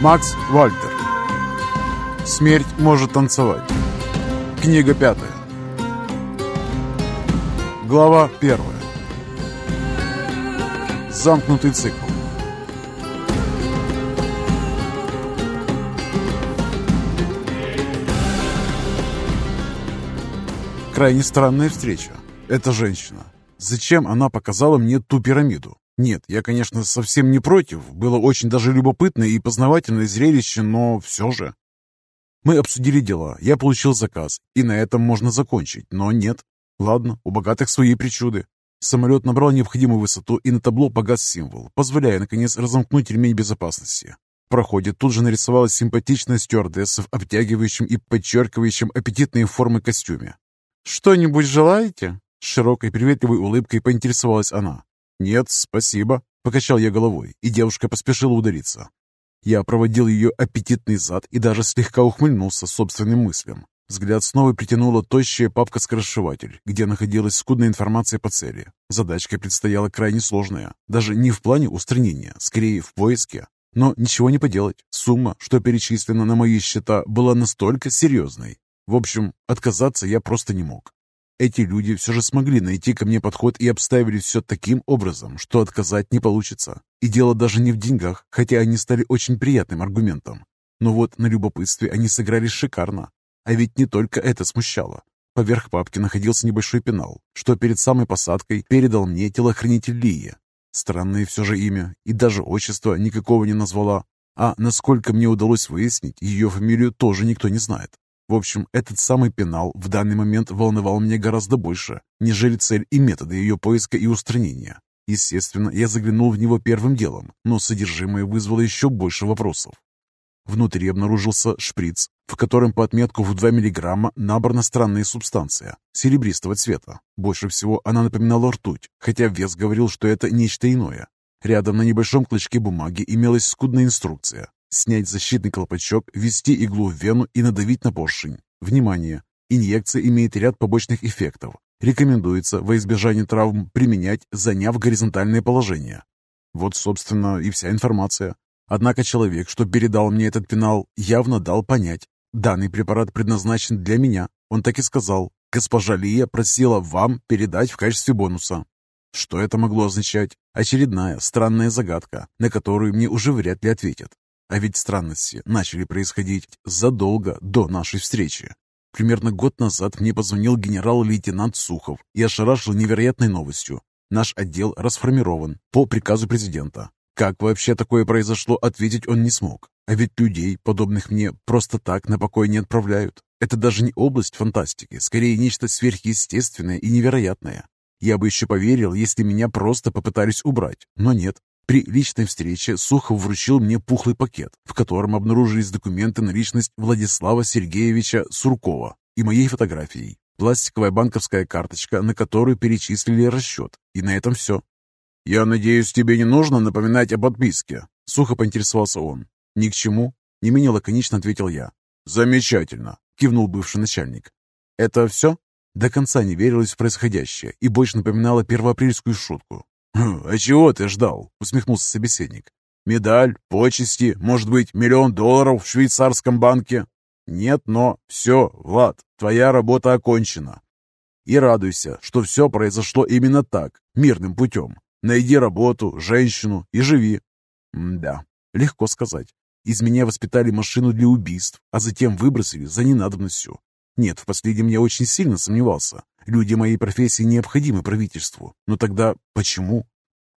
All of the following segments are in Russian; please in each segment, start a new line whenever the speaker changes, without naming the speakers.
Макс Вальтер. Смерть может танцевать. Книга пятая. Глава первая. Замкнутый цикл. Крайне странная встреча. Эта женщина. Зачем она показала мне ту пирамиду? Нет, я, конечно, совсем не против. Было очень даже любопытное и познавательное зрелище, но все же. Мы обсудили дела, я получил заказ, и на этом можно закончить, но нет. Ладно, у богатых свои причуды. Самолет набрал необходимую высоту, и на табло погас символ, позволяя, наконец, разомкнуть ремень безопасности. В тут же нарисовалась симпатичная стюардесса в обтягивающем и подчеркивающем аппетитные формы костюме. «Что-нибудь желаете?» С широкой приветливой улыбкой поинтересовалась она. «Нет, спасибо», — покачал я головой, и девушка поспешила удариться. Я проводил ее аппетитный зад и даже слегка ухмыльнулся собственным мыслям. Взгляд снова притянула тощая папка-скоросшиватель, где находилась скудная информация по цели. Задачка предстояла крайне сложная, даже не в плане устранения, скорее в поиске. Но ничего не поделать, сумма, что перечислена на мои счета, была настолько серьезной. В общем, отказаться я просто не мог. Эти люди все же смогли найти ко мне подход и обставили все таким образом, что отказать не получится. И дело даже не в деньгах, хотя они стали очень приятным аргументом. Но вот на любопытстве они сыграли шикарно. А ведь не только это смущало. Поверх папки находился небольшой пенал, что перед самой посадкой передал мне телохранитель Лии. Странное все же имя, и даже отчество никакого не назвала. А насколько мне удалось выяснить, ее фамилию тоже никто не знает. В общем, этот самый пенал в данный момент волновал меня гораздо больше, нежели цель и методы ее поиска и устранения. Естественно, я заглянул в него первым делом, но содержимое вызвало еще больше вопросов. Внутри обнаружился шприц, в котором по отметку в 2 мг набрана странная субстанция, серебристого цвета. Больше всего она напоминала ртуть, хотя вес говорил, что это нечто иное. Рядом на небольшом клочке бумаги имелась скудная инструкция, Снять защитный колпачок, ввести иглу в вену и надавить на поршень. Внимание! Инъекция имеет ряд побочных эффектов. Рекомендуется во избежание травм применять, заняв горизонтальное положение. Вот, собственно, и вся информация. Однако человек, что передал мне этот пенал, явно дал понять, данный препарат предназначен для меня. Он так и сказал. Госпожа Лия просила вам передать в качестве бонуса. Что это могло означать? Очередная странная загадка, на которую мне уже вряд ли ответят. А ведь странности начали происходить задолго до нашей встречи. Примерно год назад мне позвонил генерал-лейтенант Сухов и ошарашил невероятной новостью. Наш отдел расформирован по приказу президента. Как вообще такое произошло, ответить он не смог. А ведь людей, подобных мне, просто так на покой не отправляют. Это даже не область фантастики, скорее нечто сверхъестественное и невероятное. Я бы еще поверил, если меня просто попытались убрать, но нет. При личной встрече Сухов вручил мне пухлый пакет, в котором обнаружились документы на личность Владислава Сергеевича Суркова и моей фотографией. Пластиковая банковская карточка, на которую перечислили расчет. И на этом все. «Я надеюсь, тебе не нужно напоминать о подписке?» Сухо поинтересовался он. «Ни к чему», — не менее лаконично ответил я. «Замечательно», — кивнул бывший начальник. «Это все?» До конца не верилось в происходящее и больше напоминало первоапрельскую шутку. Хм, «А чего ты ждал?» — усмехнулся собеседник. «Медаль, почести, может быть, миллион долларов в швейцарском банке?» «Нет, но все, Влад, твоя работа окончена. И радуйся, что все произошло именно так, мирным путем. Найди работу, женщину и живи». М «Да, легко сказать. Из меня воспитали машину для убийств, а затем выбросили за ненадобностью. Нет, в последнем я очень сильно сомневался. Люди моей профессии необходимы правительству. Но тогда почему?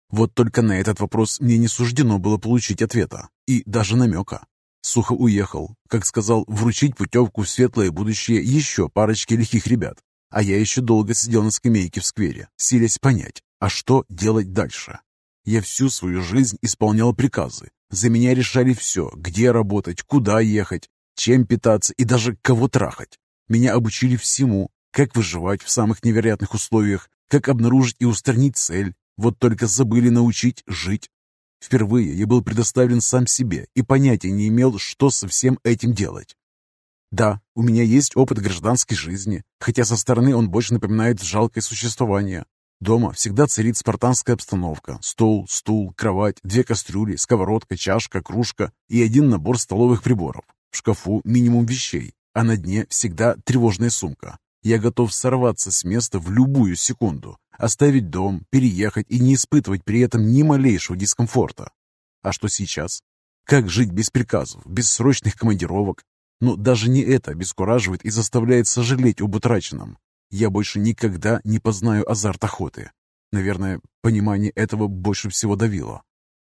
Вот только на этот вопрос мне не суждено было получить ответа. И даже намека. Сухо уехал, как сказал, вручить путевку в светлое будущее еще парочке лихих ребят. А я еще долго сидел на скамейке в сквере, силясь понять, а что делать дальше. Я всю свою жизнь исполнял приказы. За меня решали все, где работать, куда ехать, чем питаться и даже кого трахать. Меня обучили всему, как выживать в самых невероятных условиях, как обнаружить и устранить цель. Вот только забыли научить жить. Впервые я был предоставлен сам себе и понятия не имел, что со всем этим делать. Да, у меня есть опыт гражданской жизни, хотя со стороны он больше напоминает жалкое существование. Дома всегда царит спартанская обстановка. Стол, стул, кровать, две кастрюли, сковородка, чашка, кружка и один набор столовых приборов. В шкафу минимум вещей, а на дне всегда тревожная сумка. Я готов сорваться с места в любую секунду, оставить дом, переехать и не испытывать при этом ни малейшего дискомфорта. А что сейчас? Как жить без приказов, без срочных командировок? Но даже не это обескураживает и заставляет сожалеть об утраченном. Я больше никогда не познаю азарт охоты. Наверное, понимание этого больше всего давило.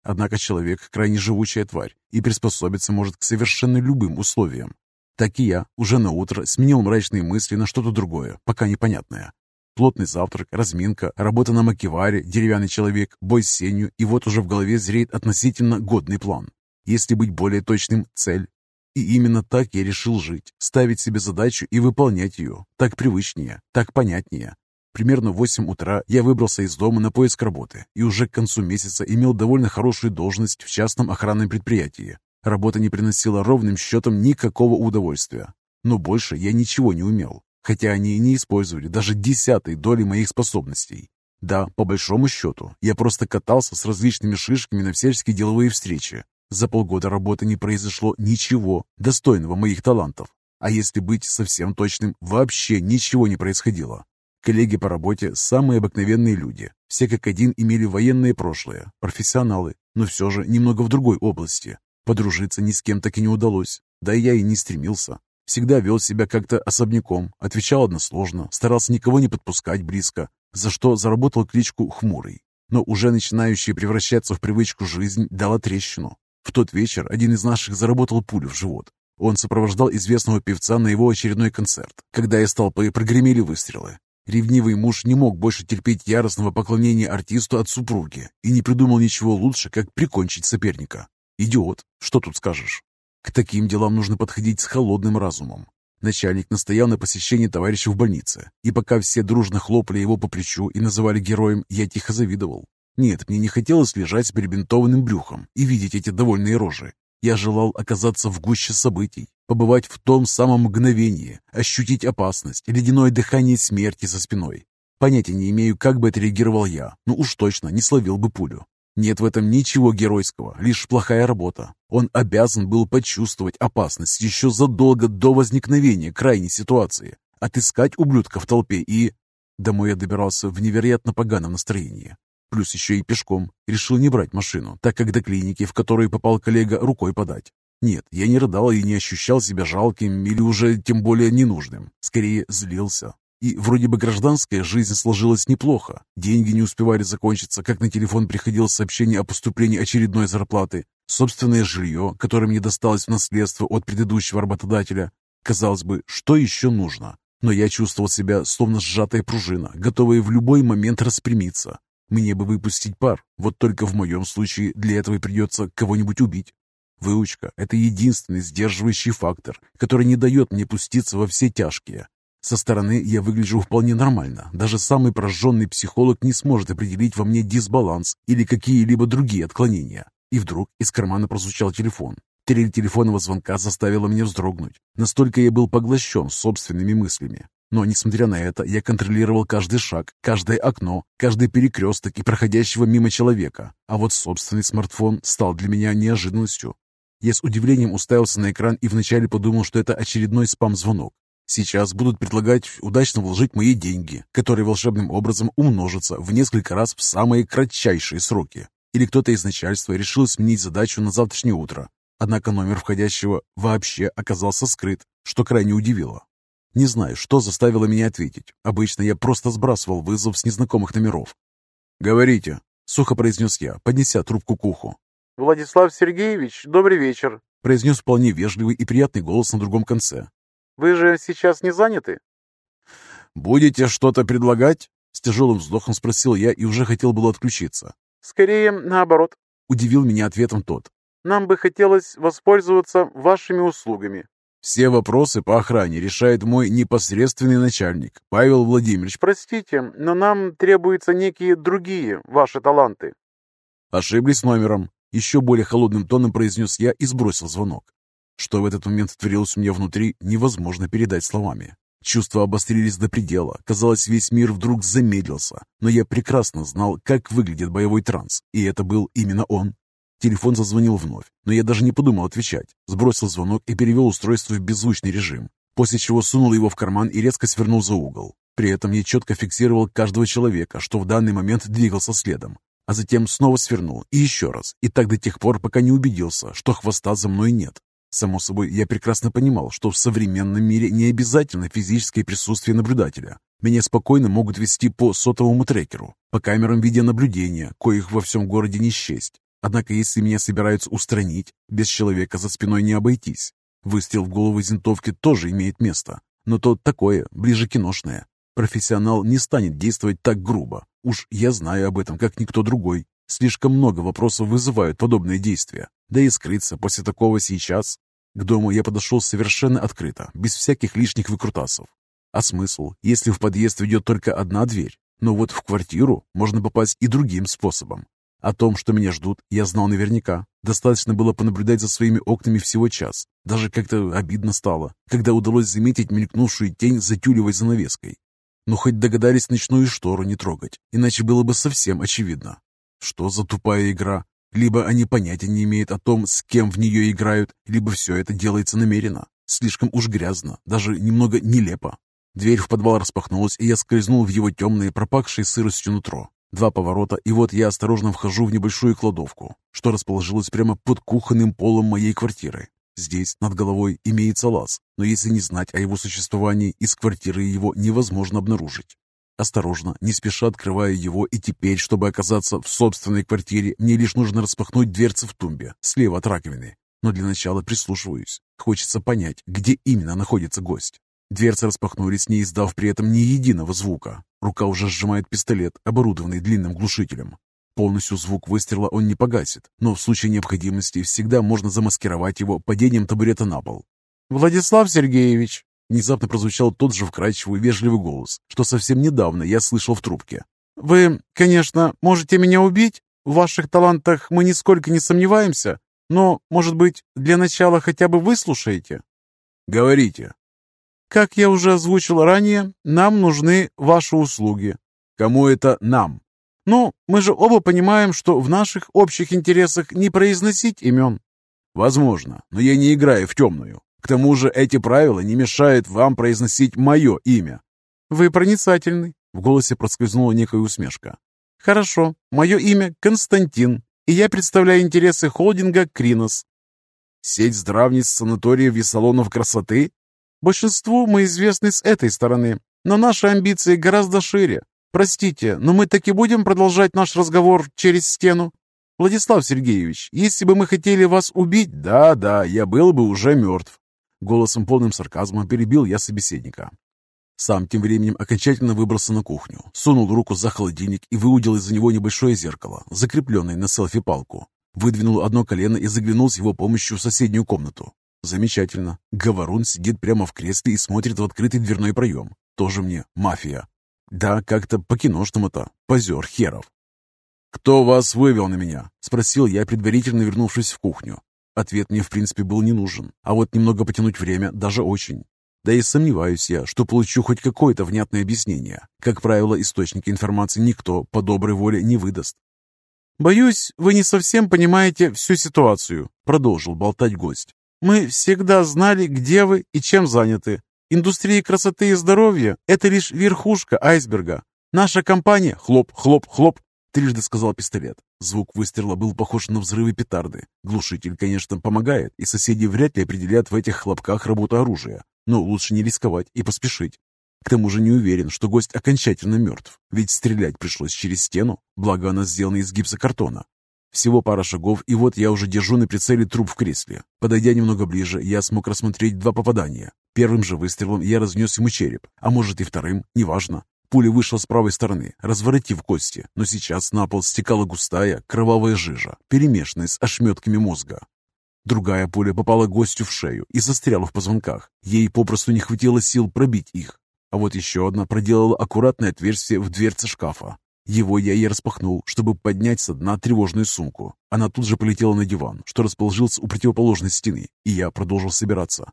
Однако человек – крайне живучая тварь и приспособиться может к совершенно любым условиям. Так и я уже на утро сменил мрачные мысли на что-то другое, пока непонятное. Плотный завтрак, разминка, работа на макеваре, деревянный человек, бой с сенью, и вот уже в голове зреет относительно годный план. Если быть более точным, цель. И именно так я решил жить, ставить себе задачу и выполнять ее. Так привычнее, так понятнее. Примерно в 8 утра я выбрался из дома на поиск работы и уже к концу месяца имел довольно хорошую должность в частном охранном предприятии. Работа не приносила ровным счетом никакого удовольствия. Но больше я ничего не умел хотя они и не использовали даже десятой доли моих способностей. Да, по большому счету, я просто катался с различными шишками на всяческие деловые встречи. За полгода работы не произошло ничего достойного моих талантов. А если быть совсем точным, вообще ничего не происходило. Коллеги по работе – самые обыкновенные люди. Все как один имели военное прошлое, профессионалы, но все же немного в другой области. Подружиться ни с кем так и не удалось. Да и я и не стремился. Всегда вел себя как-то особняком, отвечал односложно, старался никого не подпускать близко, за что заработал кличку «Хмурый». Но уже начинающая превращаться в привычку жизнь дала трещину. В тот вечер один из наших заработал пулю в живот. Он сопровождал известного певца на его очередной концерт, когда из толпы прогремели выстрелы. Ревнивый муж не мог больше терпеть яростного поклонения артисту от супруги и не придумал ничего лучше, как прикончить соперника. Идиот, что тут скажешь? К таким делам нужно подходить с холодным разумом. Начальник настоял на посещении товарища в больнице, и пока все дружно хлопали его по плечу и называли героем, я тихо завидовал. Нет, мне не хотелось лежать с перебинтованным брюхом и видеть эти довольные рожи. Я желал оказаться в гуще событий, побывать в том самом мгновении, ощутить опасность, ледяное дыхание смерти за спиной. Понятия не имею, как бы отреагировал я, но уж точно не словил бы пулю. Нет в этом ничего геройского, лишь плохая работа. Он обязан был почувствовать опасность еще задолго до возникновения крайней ситуации, отыскать ублюдка в толпе и... Домой я добирался в невероятно поганом настроении. Плюс еще и пешком. Решил не брать машину, так как до клиники, в которую попал коллега, рукой подать. Нет, я не рыдал и не ощущал себя жалким или уже тем более ненужным. Скорее, злился. И вроде бы гражданская жизнь сложилась неплохо. Деньги не успевали закончиться, как на телефон приходило сообщение о поступлении очередной зарплаты. Собственное жилье, которое мне досталось в наследство от предыдущего работодателя. Казалось бы, что еще нужно? Но я чувствовал себя словно сжатая пружина, готовая в любой момент распрямиться. Мне бы выпустить пар, вот только в моем случае для этого придется кого-нибудь убить. Выучка – это единственный сдерживающий фактор, который не дает мне пуститься во все тяжкие. Со стороны я выгляжу вполне нормально. Даже самый прожженный психолог не сможет определить во мне дисбаланс или какие-либо другие отклонения. И вдруг из кармана прозвучал телефон. Трель телефонного звонка заставила меня вздрогнуть. Настолько я был поглощен собственными мыслями. Но, несмотря на это, я контролировал каждый шаг, каждое окно, каждый перекресток и проходящего мимо человека. А вот собственный смартфон стал для меня неожиданностью. Я с удивлением уставился на экран и вначале подумал, что это очередной спам-звонок. Сейчас будут предлагать удачно вложить мои деньги, которые волшебным образом умножатся в несколько раз в самые кратчайшие сроки. Или кто-то из начальства решил сменить задачу на завтрашнее утро. Однако номер входящего вообще оказался скрыт, что крайне удивило. Не знаю, что заставило меня ответить. Обычно я просто сбрасывал вызов с незнакомых номеров. «Говорите», — сухо произнес я, поднеся трубку к уху.
«Владислав Сергеевич, добрый вечер», —
произнес вполне вежливый и приятный голос на другом конце.
Вы же сейчас не заняты?»
«Будете что-то предлагать?» С тяжелым вздохом спросил я и уже хотел было отключиться.
«Скорее наоборот», —
удивил меня ответом тот.
«Нам бы хотелось воспользоваться вашими услугами».
«Все вопросы по охране решает мой непосредственный начальник, Павел Владимирович».
«Простите, но нам требуются некие другие ваши таланты».
«Ошиблись номером», — еще более холодным тоном произнес я и сбросил звонок. Что в этот момент творилось у меня внутри, невозможно передать словами. Чувства обострились до предела. Казалось, весь мир вдруг замедлился. Но я прекрасно знал, как выглядит боевой транс, и это был именно он. Телефон зазвонил вновь, но я даже не подумал отвечать. Сбросил звонок и перевел устройство в беззвучный режим, после чего сунул его в карман и резко свернул за угол. При этом я четко фиксировал каждого человека, что в данный момент двигался следом, а затем снова свернул и еще раз, и так до тех пор, пока не убедился, что хвоста за мной нет. Само собой, я прекрасно понимал, что в современном мире не обязательно физическое присутствие наблюдателя. Меня спокойно могут вести по сотовому трекеру, по камерам видеонаблюдения, коих во всем городе не счесть. Однако, если меня собираются устранить, без человека за спиной не обойтись. Выстрел в голову из винтовки тоже имеет место, но то такое, ближе киношное. Профессионал не станет действовать так грубо. Уж я знаю об этом, как никто другой. Слишком много вопросов вызывают подобные действия. Да и скрыться после такого сейчас к дому я подошел совершенно открыто, без всяких лишних выкрутасов. А смысл, если в подъезд ведет только одна дверь? Но вот в квартиру можно попасть и другим способом. О том, что меня ждут, я знал наверняка. Достаточно было понаблюдать за своими окнами всего час. Даже как-то обидно стало, когда удалось заметить мелькнувшую тень за тюлевой занавеской. Но хоть догадались ночную штору не трогать, иначе было бы совсем очевидно. Что за тупая игра? Либо они понятия не имеют о том, с кем в нее играют, либо все это делается намеренно. Слишком уж грязно, даже немного нелепо. Дверь в подвал распахнулась, и я скользнул в его темное, пропахшее сыростью нутро. Два поворота, и вот я осторожно вхожу в небольшую кладовку, что расположилась прямо под кухонным полом моей квартиры. Здесь над головой имеется лаз, но если не знать о его существовании, из квартиры его невозможно обнаружить. Осторожно, не спеша открывая его, и теперь, чтобы оказаться в собственной квартире, мне лишь нужно распахнуть дверцы в тумбе, слева от раковины. Но для начала прислушиваюсь. Хочется понять, где именно находится гость. Дверцы распахнулись, не издав при этом ни единого звука. Рука уже сжимает пистолет, оборудованный длинным глушителем. Полностью звук выстрела он не погасит, но в случае необходимости всегда можно замаскировать его падением табурета на пол.
«Владислав Сергеевич!»
Внезапно прозвучал тот же вкрадчивый вежливый голос, что совсем недавно я слышал в трубке.
«Вы, конечно, можете меня убить. В ваших талантах мы нисколько не сомневаемся, но, может быть, для начала хотя бы выслушаете?»
«Говорите».
«Как я уже озвучил ранее, нам нужны ваши услуги».
«Кому это нам?»
«Ну, мы же оба понимаем, что в наших общих интересах не произносить имен».
«Возможно, но я не играю в темную. К тому же эти правила не мешают вам произносить мое имя».
«Вы проницательный», — в голосе проскользнула некая усмешка. «Хорошо, мое имя Константин, и я представляю интересы холдинга «Кринос».
«Сеть здравниц санаториев и салонов красоты?»
«Большинству мы известны с этой стороны, но наши амбиции гораздо шире. Простите, но мы таки будем продолжать наш разговор через стену?» «Владислав Сергеевич, если бы мы хотели вас убить...»
«Да-да, я был бы уже мертв. Голосом полным сарказма перебил я собеседника. Сам тем временем окончательно выбрался на кухню, сунул руку за холодильник и выудил из-за него небольшое зеркало, закрепленное на селфи-палку. Выдвинул одно колено и заглянул с его помощью в соседнюю комнату. Замечательно. Говорун сидит прямо в кресле и смотрит в открытый дверной проем. Тоже мне мафия. Да, как-то по-киношному-то. Позер херов. «Кто вас вывел на меня?» — спросил я, предварительно вернувшись в кухню. Ответ мне, в принципе, был не нужен, а вот немного потянуть время даже очень. Да и сомневаюсь я, что получу хоть какое-то внятное объяснение. Как правило, источники информации никто по доброй воле не выдаст.
«Боюсь, вы не совсем понимаете всю ситуацию», — продолжил болтать гость. «Мы всегда знали, где вы и чем заняты. Индустрия красоты и здоровья — это лишь верхушка айсберга. Наша компания...» «Хлоп, хлоп, хлоп!» — трижды сказал пистолет. Звук выстрела был похож на взрывы петарды. Глушитель, конечно, помогает, и соседи вряд ли определят в этих хлопках работу оружия. Но лучше не рисковать и поспешить. К тому же не уверен, что гость окончательно мертв, ведь стрелять пришлось через стену, благо она сделана из гипсокартона. Всего пара шагов, и вот я уже держу на прицеле труп в кресле. Подойдя немного ближе, я смог рассмотреть два попадания. Первым же выстрелом я разнес ему череп, а может и вторым, неважно. Пуля вышла с правой стороны, разворотив кости, но сейчас на пол стекала густая, кровавая жижа, перемешанная с ошметками мозга. Другая пуля попала гостю в шею и застряла в позвонках. Ей попросту не хватило сил пробить их. А вот еще одна проделала аккуратное отверстие в дверце шкафа. Его я и распахнул, чтобы поднять со дна тревожную сумку. Она тут же полетела на диван, что расположился у противоположной стены, и я продолжил собираться.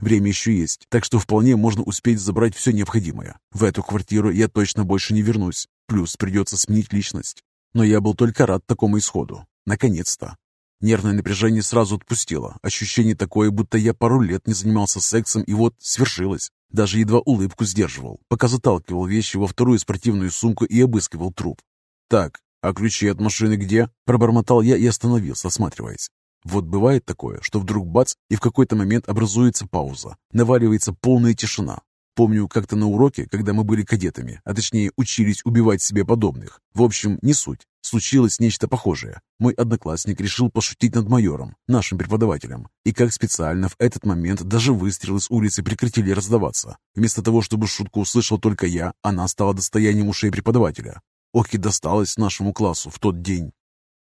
Время еще есть, так что вполне можно успеть забрать все необходимое. В эту квартиру я точно больше не вернусь. Плюс придется сменить личность. Но я был только рад такому исходу. Наконец-то. Нервное напряжение сразу отпустило. Ощущение такое, будто я пару лет не занимался сексом, и вот свершилось. Даже едва улыбку сдерживал, пока заталкивал вещи во вторую спортивную сумку и обыскивал труп. «Так, а ключи от машины где?» Пробормотал я и остановился, осматриваясь. Вот бывает такое, что вдруг бац, и в какой-то момент образуется пауза, наваливается полная тишина. Помню, как-то на уроке, когда мы были кадетами, а точнее учились убивать себе подобных. В общем, не суть. Случилось нечто похожее. Мой одноклассник решил пошутить над майором, нашим преподавателем. И как специально в этот момент даже выстрелы с улицы прекратили раздаваться. Вместо того, чтобы шутку услышал только я, она стала достоянием ушей преподавателя. Ох и досталось нашему классу в тот день.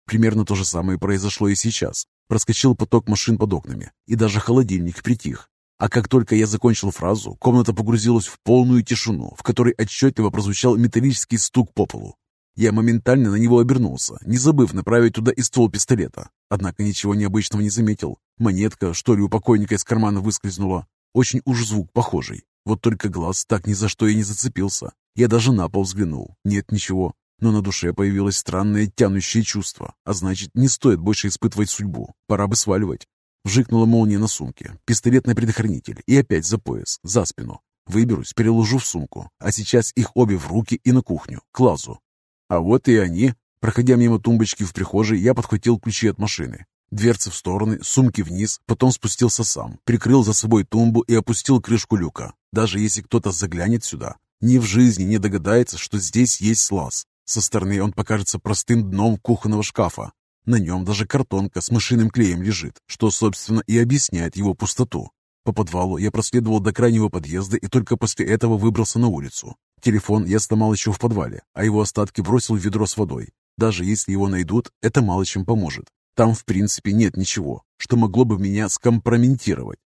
Примерно то же самое произошло и сейчас. Проскочил поток машин под окнами, и даже холодильник притих. А как только я закончил фразу, комната погрузилась в полную тишину, в которой отчетливо прозвучал металлический стук по полу. Я моментально на него обернулся, не забыв направить туда и ствол пистолета. Однако ничего необычного не заметил. Монетка, что ли, у покойника из кармана выскользнула. Очень уж звук похожий. Вот только глаз так ни за что и не зацепился. Я даже на пол взглянул. Нет ничего но на душе появилось странное тянущее чувство, а значит, не стоит больше испытывать судьбу, пора бы сваливать. Вжикнула молния на сумке, пистолет на предохранитель и опять за пояс, за спину. Выберусь, переложу в сумку, а сейчас их обе в руки и на кухню, к лазу. А вот и они. Проходя мимо тумбочки в прихожей, я подхватил ключи от машины. Дверцы в стороны, сумки вниз, потом спустился сам, прикрыл за собой тумбу и опустил крышку люка. Даже если кто-то заглянет сюда, ни в жизни не догадается, что здесь есть лаз. Со стороны он покажется простым дном кухонного шкафа. На нем даже картонка с мышиным клеем лежит, что, собственно, и объясняет его пустоту. По подвалу я проследовал до крайнего подъезда и только после этого выбрался на улицу. Телефон я сломал еще в подвале, а его остатки бросил в ведро с водой. Даже если его найдут, это мало чем поможет. Там, в принципе, нет ничего, что могло бы меня скомпрометировать.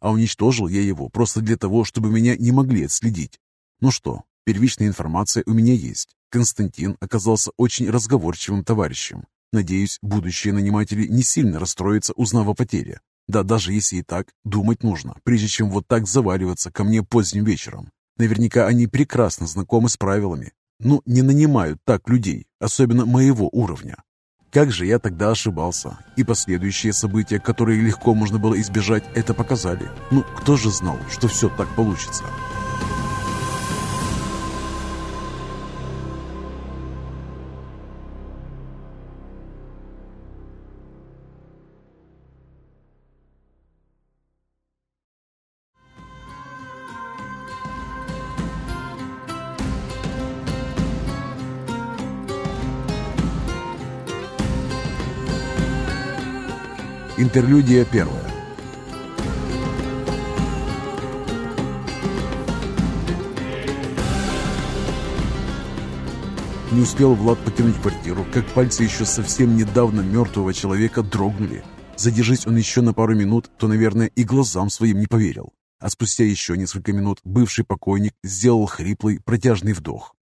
А уничтожил я его просто для того, чтобы меня не могли отследить. Ну что, первичная информация у меня есть. Константин оказался очень разговорчивым товарищем. Надеюсь, будущие наниматели не сильно расстроятся, узнав о потере. Да даже если и так, думать нужно, прежде чем вот так заваливаться ко мне поздним вечером. Наверняка они прекрасно знакомы с правилами. Ну, не нанимают так людей, особенно моего уровня. Как же я тогда ошибался. И последующие события, которые легко можно было избежать, это показали. Ну, кто же знал, что все так получится? Интерлюдия первая. Не успел Влад покинуть квартиру, как пальцы еще совсем недавно мертвого человека дрогнули. Задержись он еще на пару минут, то, наверное, и глазам своим не поверил. А спустя еще несколько минут бывший покойник сделал хриплый, протяжный вдох.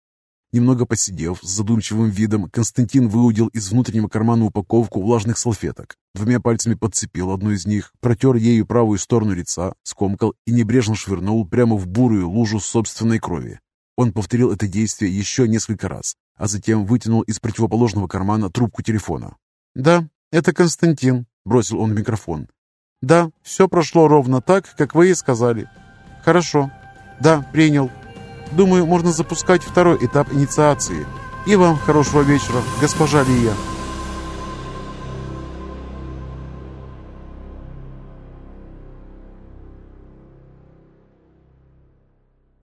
Немного посидев, с задумчивым видом, Константин выудил из внутреннего кармана упаковку влажных салфеток. Двумя пальцами подцепил одну из них, протер ею правую сторону лица, скомкал и небрежно швырнул прямо в бурую лужу собственной крови. Он повторил это действие еще несколько раз, а затем вытянул из противоположного кармана трубку телефона. «Да, это Константин», — бросил он в микрофон. «Да, все прошло ровно так, как вы и сказали». «Хорошо. Да, принял». Думаю, можно запускать второй этап инициации. И вам хорошего вечера, госпожа Лия.